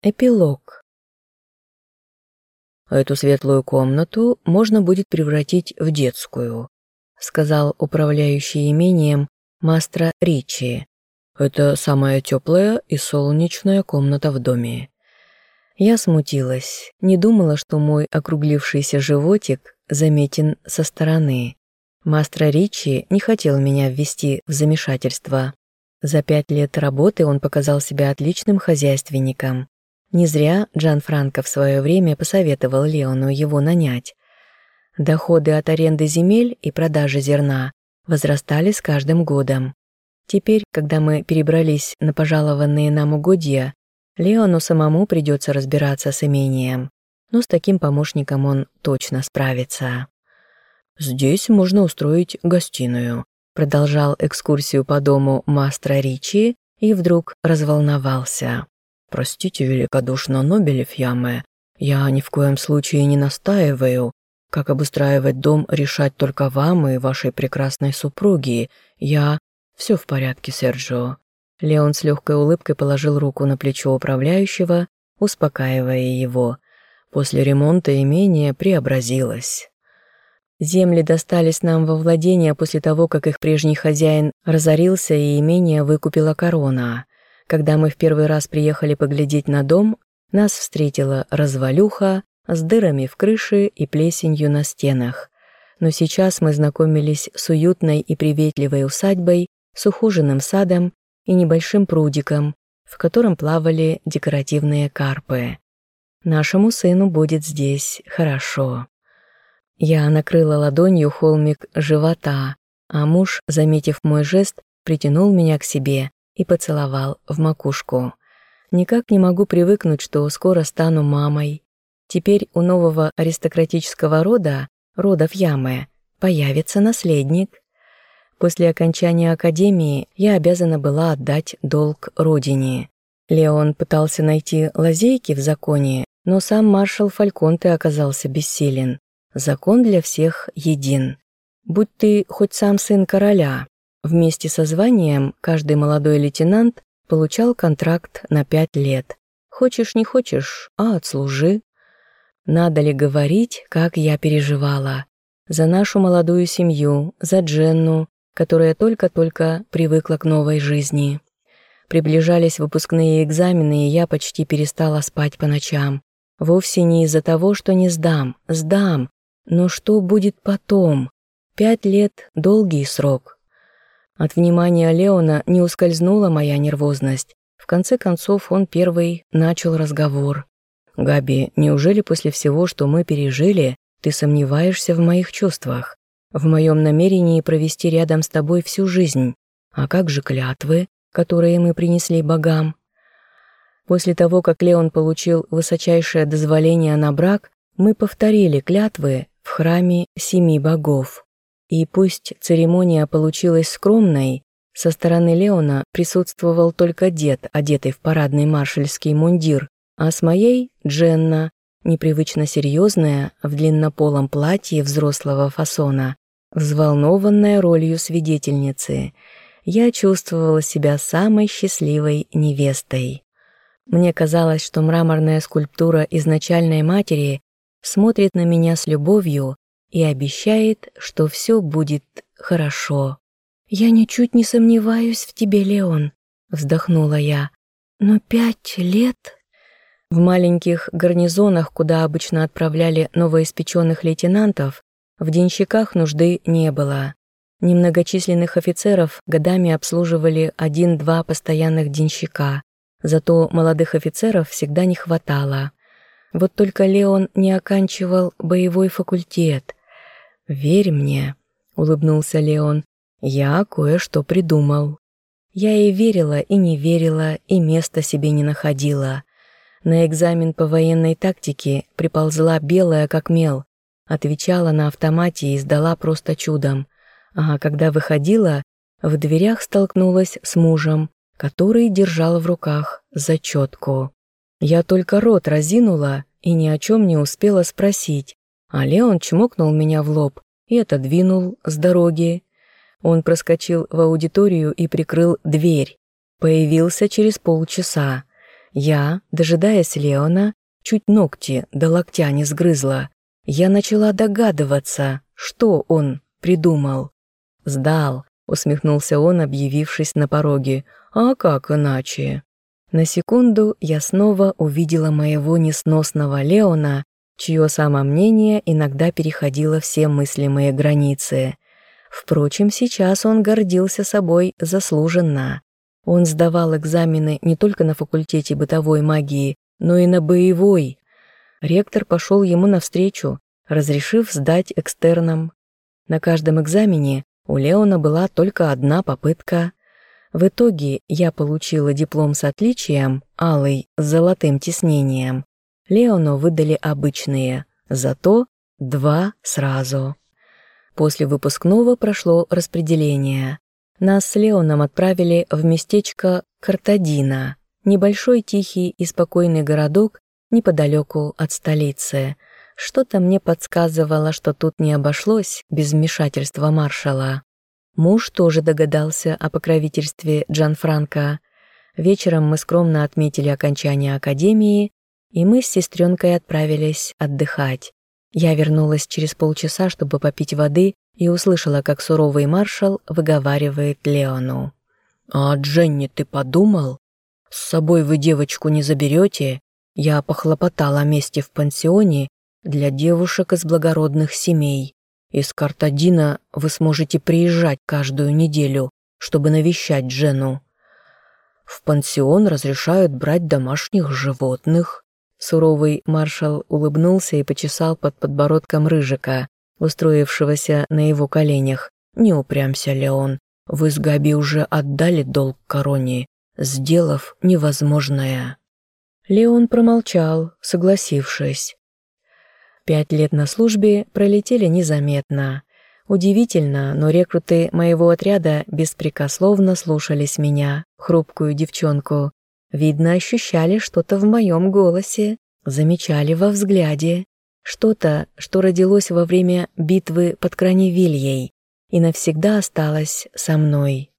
Эпилог. «Эту светлую комнату можно будет превратить в детскую», сказал управляющий имением мастера Ричи. «Это самая теплая и солнечная комната в доме». Я смутилась, не думала, что мой округлившийся животик заметен со стороны. Мастер Ричи не хотел меня ввести в замешательство. За пять лет работы он показал себя отличным хозяйственником. Не зря Джан Франко в свое время посоветовал Леону его нанять. Доходы от аренды земель и продажи зерна возрастали с каждым годом. Теперь, когда мы перебрались на пожалованные нам угодья, Леону самому придется разбираться с имением, но с таким помощником он точно справится. «Здесь можно устроить гостиную», продолжал экскурсию по дому мастера Ричи и вдруг разволновался. «Простите великодушно, Нобелев Яме, я ни в коем случае не настаиваю. Как обустраивать дом решать только вам и вашей прекрасной супруге. Я... Все в порядке, Серджио». Леон с легкой улыбкой положил руку на плечо управляющего, успокаивая его. После ремонта имение преобразилось. Земли достались нам во владение после того, как их прежний хозяин разорился и имение выкупила корона. Когда мы в первый раз приехали поглядеть на дом, нас встретила развалюха с дырами в крыше и плесенью на стенах. Но сейчас мы знакомились с уютной и приветливой усадьбой, с ухоженным садом и небольшим прудиком, в котором плавали декоративные карпы. Нашему сыну будет здесь хорошо. Я накрыла ладонью холмик живота, а муж, заметив мой жест, притянул меня к себе и поцеловал в макушку. Никак не могу привыкнуть, что скоро стану мамой. Теперь у нового аристократического рода, родов Ямы, появится наследник. После окончания академии я обязана была отдать долг родине. Леон пытался найти лазейки в законе, но сам маршал Фальконте оказался бессилен. Закон для всех един. Будь ты хоть сам сын короля, вместе со званием каждый молодой лейтенант получал контракт на пять лет. Хочешь, не хочешь, а отслужи. Надо ли говорить, как я переживала? За нашу молодую семью, за Дженну, которая только-только привыкла к новой жизни. Приближались выпускные экзамены, и я почти перестала спать по ночам. Вовсе не из-за того, что не сдам. Сдам, но что будет потом? Пять лет – долгий срок. От внимания Леона не ускользнула моя нервозность. В конце концов, он первый начал разговор. «Габи, неужели после всего, что мы пережили, ты сомневаешься в моих чувствах? В моем намерении провести рядом с тобой всю жизнь? А как же клятвы, которые мы принесли богам?» После того, как Леон получил высочайшее дозволение на брак, мы повторили клятвы в храме семи богов. И пусть церемония получилась скромной, со стороны Леона присутствовал только дед, одетый в парадный маршальский мундир, а с моей – Дженна, непривычно серьезная, в длиннополом платье взрослого фасона, взволнованная ролью свидетельницы. Я чувствовала себя самой счастливой невестой. Мне казалось, что мраморная скульптура изначальной матери смотрит на меня с любовью и обещает, что все будет хорошо. «Я ничуть не сомневаюсь в тебе, Леон», — вздохнула я. «Но пять лет...» В маленьких гарнизонах, куда обычно отправляли новоиспеченных лейтенантов, в денщиках нужды не было. Немногочисленных офицеров годами обслуживали один-два постоянных денщика, зато молодых офицеров всегда не хватало. Вот только Леон не оканчивал боевой факультет. «Верь мне», — улыбнулся Леон, — «я кое-что придумал». Я и верила, и не верила, и места себе не находила. На экзамен по военной тактике приползла белая как мел, отвечала на автомате и сдала просто чудом. А когда выходила, в дверях столкнулась с мужем, который держал в руках зачетку. Я только рот разинула и ни о чем не успела спросить, а Леон чмокнул меня в лоб и отодвинул с дороги. Он проскочил в аудиторию и прикрыл дверь. Появился через полчаса. Я, дожидаясь Леона, чуть ногти до локтя не сгрызла. Я начала догадываться, что он придумал. «Сдал», — усмехнулся он, объявившись на пороге. «А как иначе?» На секунду я снова увидела моего несносного Леона, чье самомнение иногда переходило все мыслимые границы. Впрочем, сейчас он гордился собой заслуженно. Он сдавал экзамены не только на факультете бытовой магии, но и на боевой. Ректор пошел ему навстречу, разрешив сдать экстерном. На каждом экзамене у Леона была только одна попытка. В итоге я получила диплом с отличием, алый, с золотым тиснением. Леону выдали обычные, зато два сразу. После выпускного прошло распределение. Нас с Леоном отправили в местечко Картадина, небольшой тихий и спокойный городок неподалеку от столицы. Что-то мне подсказывало, что тут не обошлось без вмешательства маршала. Муж тоже догадался о покровительстве Джан Франко. Вечером мы скромно отметили окончание академии, и мы с сестренкой отправились отдыхать. Я вернулась через полчаса, чтобы попить воды и услышала, как суровый маршал выговаривает Леону. «А Дженни, ты подумал? С собой вы девочку не заберете? Я похлопотал о месте в пансионе для девушек из благородных семей. Из Картадина вы сможете приезжать каждую неделю, чтобы навещать Джену. В пансион разрешают брать домашних животных». Суровый маршал улыбнулся и почесал под подбородком Рыжика, устроившегося на его коленях. «Не упрямся, Леон. Вы с Габи уже отдали долг короне, сделав невозможное». Леон промолчал, согласившись. Пять лет на службе пролетели незаметно. Удивительно, но рекруты моего отряда беспрекословно слушались меня, хрупкую девчонку. Видно, ощущали что-то в моем голосе, замечали во взгляде. Что-то, что родилось во время битвы под Краневильей и навсегда осталось со мной.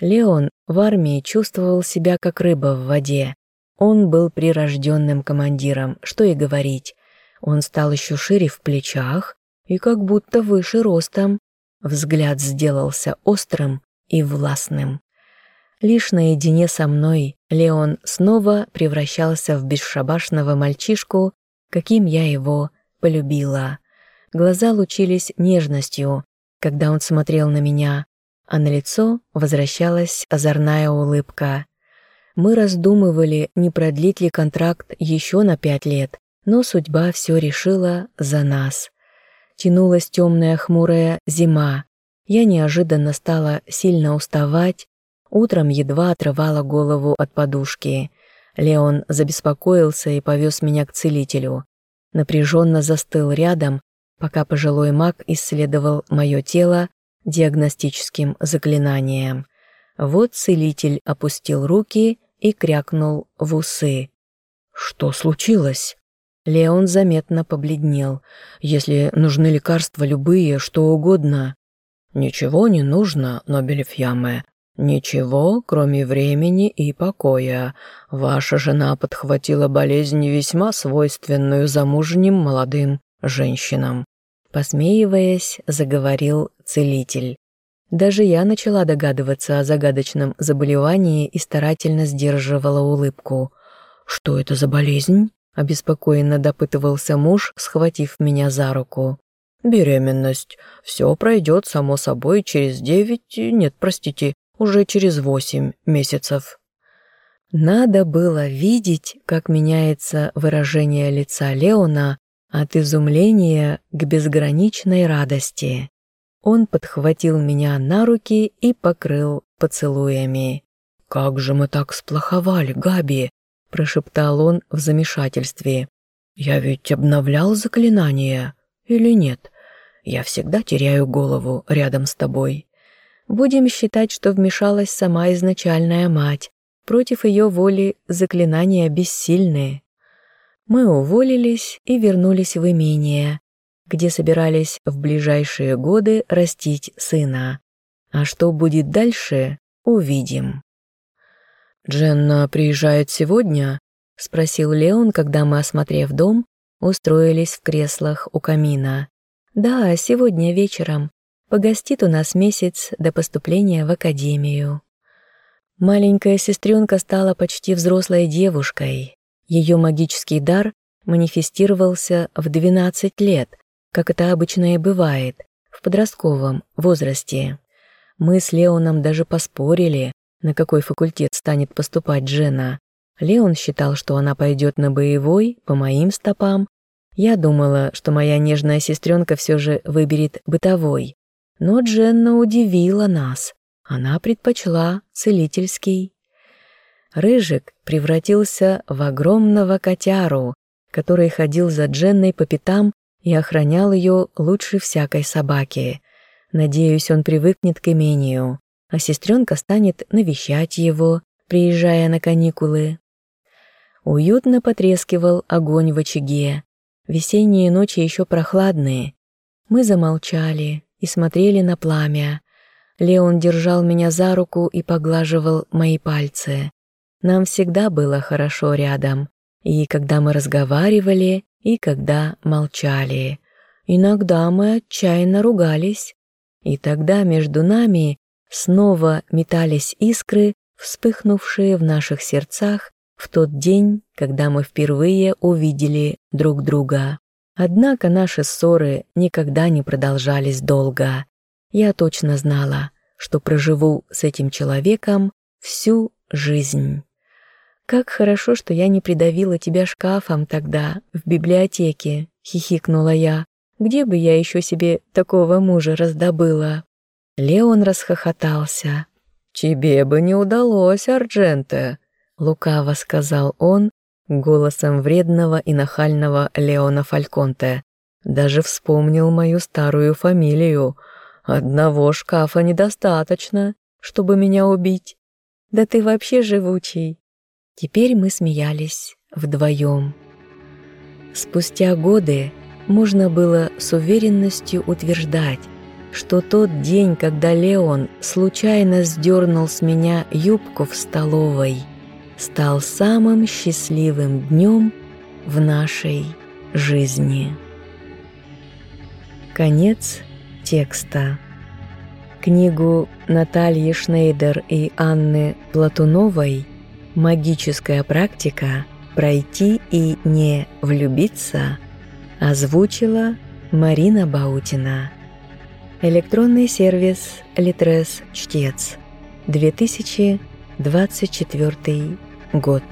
Леон в армии чувствовал себя как рыба в воде. Он был прирожденным командиром, что и говорить. Он стал еще шире в плечах и как будто выше ростом. Взгляд сделался острым и властным. Лишь наедине со мной Леон снова превращался в бесшабашного мальчишку, каким я его полюбила. Глаза лучились нежностью, когда он смотрел на меня, а на лицо возвращалась озорная улыбка. Мы раздумывали, не продлить ли контракт еще на пять лет, но судьба все решила за нас. Тянулась темная хмурая зима. Я неожиданно стала сильно уставать, утром едва отрывала голову от подушки. Леон забеспокоился и повез меня к целителю. Напряженно застыл рядом, пока пожилой маг исследовал мое тело диагностическим заклинанием. Вот целитель опустил руки и крякнул в усы. «Что случилось?» Леон заметно побледнел. «Если нужны лекарства любые, что угодно». «Ничего не нужно, Нобелев Яме. «Ничего, кроме времени и покоя. Ваша жена подхватила болезнь весьма свойственную замужним молодым женщинам». Посмеиваясь, заговорил целитель. Даже я начала догадываться о загадочном заболевании и старательно сдерживала улыбку. «Что это за болезнь?» – обеспокоенно допытывался муж, схватив меня за руку. «Беременность. Все пройдет само собой через девять, нет, простите, уже через восемь месяцев. Надо было видеть, как меняется выражение лица Леона от изумления к безграничной радости. Он подхватил меня на руки и покрыл поцелуями. «Как же мы так сплоховали, Габи!» – прошептал он в замешательстве. «Я ведь обновлял заклинание, или нет? Я всегда теряю голову рядом с тобой». Будем считать, что вмешалась сама изначальная мать. Против ее воли заклинания бессильные. Мы уволились и вернулись в имение, где собирались в ближайшие годы растить сына. А что будет дальше, увидим. Дженна приезжает сегодня?» — спросил Леон, когда мы, осмотрев дом, устроились в креслах у камина. «Да, сегодня вечером. Погостит у нас месяц до поступления в академию». Маленькая сестренка стала почти взрослой девушкой. Ее магический дар манифестировался в 12 лет, как это обычно и бывает, в подростковом возрасте. Мы с Леоном даже поспорили, на какой факультет станет поступать Джена. Леон считал, что она пойдет на боевой, по моим стопам. Я думала, что моя нежная сестренка все же выберет бытовой. Но Дженна удивила нас. Она предпочла целительский. Рыжик превратился в огромного котяру, который ходил за Дженной по пятам и охранял ее лучше всякой собаки. Надеюсь, он привыкнет к имению а сестренка станет навещать его, приезжая на каникулы. Уютно потрескивал огонь в очаге. Весенние ночи еще прохладные. Мы замолчали и смотрели на пламя. Леон держал меня за руку и поглаживал мои пальцы. Нам всегда было хорошо рядом, и когда мы разговаривали, и когда молчали. Иногда мы отчаянно ругались, и тогда между нами Снова метались искры, вспыхнувшие в наших сердцах в тот день, когда мы впервые увидели друг друга. Однако наши ссоры никогда не продолжались долго. Я точно знала, что проживу с этим человеком всю жизнь. «Как хорошо, что я не придавила тебя шкафом тогда, в библиотеке», — хихикнула я. «Где бы я еще себе такого мужа раздобыла?» Леон расхохотался. «Тебе бы не удалось, Ардженте», — лукаво сказал он голосом вредного и нахального Леона Фальконте. «Даже вспомнил мою старую фамилию. Одного шкафа недостаточно, чтобы меня убить. Да ты вообще живучий». Теперь мы смеялись вдвоем. Спустя годы можно было с уверенностью утверждать, что тот день, когда Леон случайно сдернул с меня юбку в столовой, стал самым счастливым днем в нашей жизни. Конец текста. Книгу Натальи Шнейдер и Анны Платуновой «Магическая практика. Пройти и не влюбиться» озвучила Марина Баутина. Электронный сервис Литрес Чтец. 2024 год.